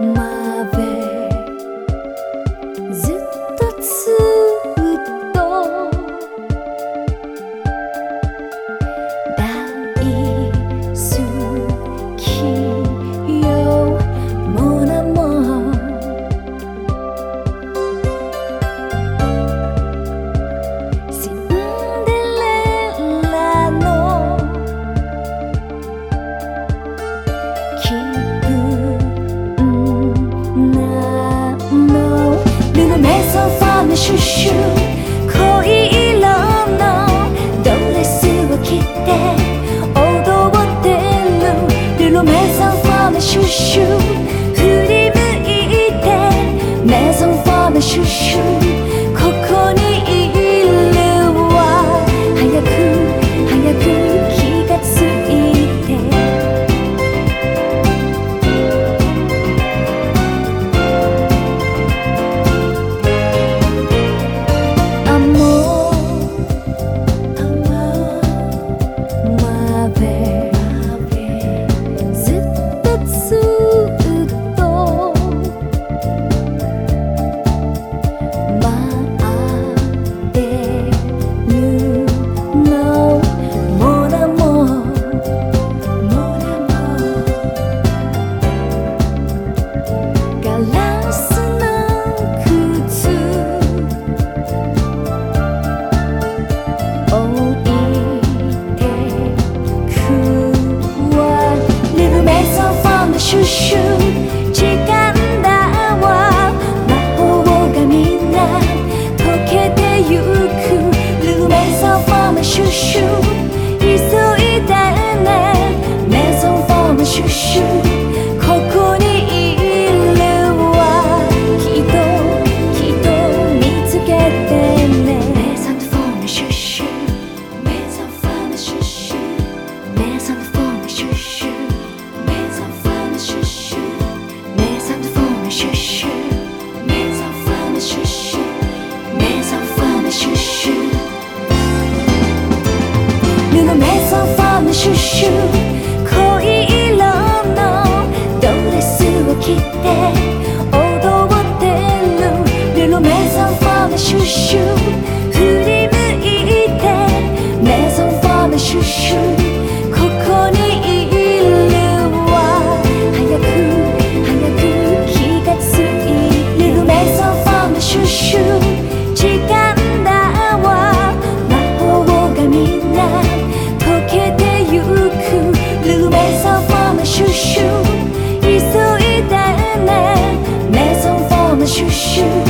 My そファムシュシュ。恋こュい色のドレスを着ておどってるルのメゾンファーメシュッシュふりむいてメゾンファーメシュッシュここにいるわやくはやくきがついてるメゾンファーメシュッシュ是。